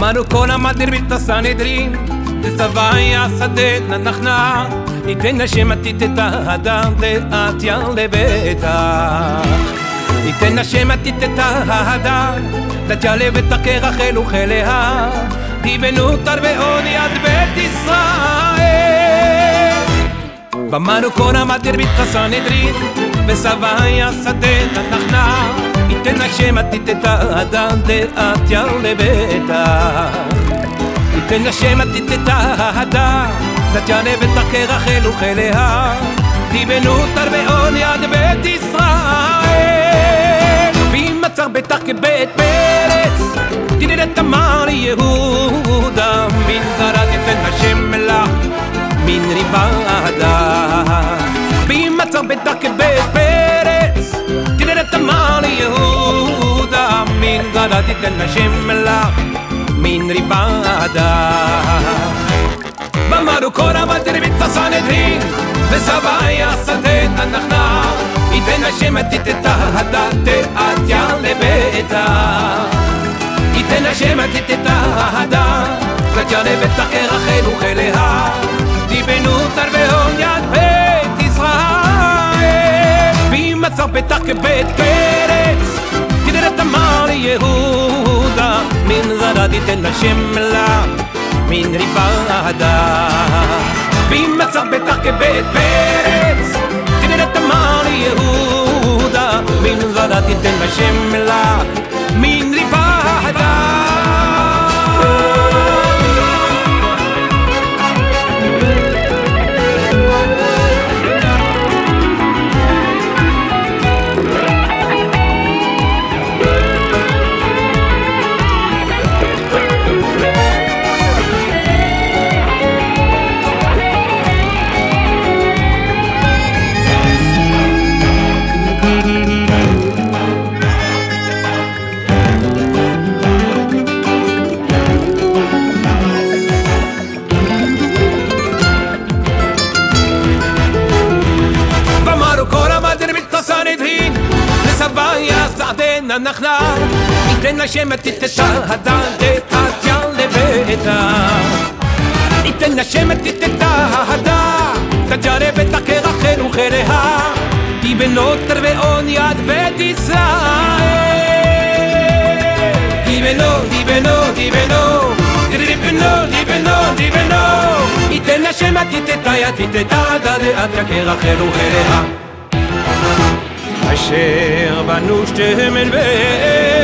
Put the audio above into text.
אמרנו כל המדיר בתסנהדרין תצווי השדה נחנה ניתן השם עתית את האדם לאט יעלה ביתה ניתן השם עתית את האדם לאט יעלה ותקרח אלו חיליה דיבנו תר ועוני עד בית ישראל. ואמרנו כל המדיר בתסנהדרין וסבי השדה נחנה ייתן השם עתית את האדם דעת יעלה בטח ייתן השם עתית את האדם דעת יעלה בטח כרחל וכליה דיבנו תר ועוני עד בית ישראל ואם מצר בטח כבית פרץ תנראה תמר יהודה מן זרה תיתן השם מלך מן ריבה אדם ואם מצר בטח כבית פרץ תנראה תמר יהודה מן זרה תיתן השם מלך מן ריבה אדם ואמרו כל המטר בתסנהדרין וסבי השדה תנחנה ייתן השם עתית את ההדת דעת יעלה ביתה ייתן השם עתית את ההדת דעת יעלה ביתה כרחל וכליה דיבנו תר והון יד בית ישראל ואם מצר ביתך כבית פרץ את אמר יהודה מן זרדי תן השם לה מן ריבה אהדה ואם מצא בטח כבית פרץ תן את אמר יהודה מן זרדי תן השם לה הסעדן הנחנה ניתן עתית את ההדת דעת יעלה ביתה ניתן עתית את ההדת תג'רה ותקרחל וכליה דיבנו תר ועון יד בית ישראל דיבנו, דיבנו, דיבנו דיבנו, דיבנו, דיבנו השם עתית את יקרחל וכליה אשר בנו שתי מלווה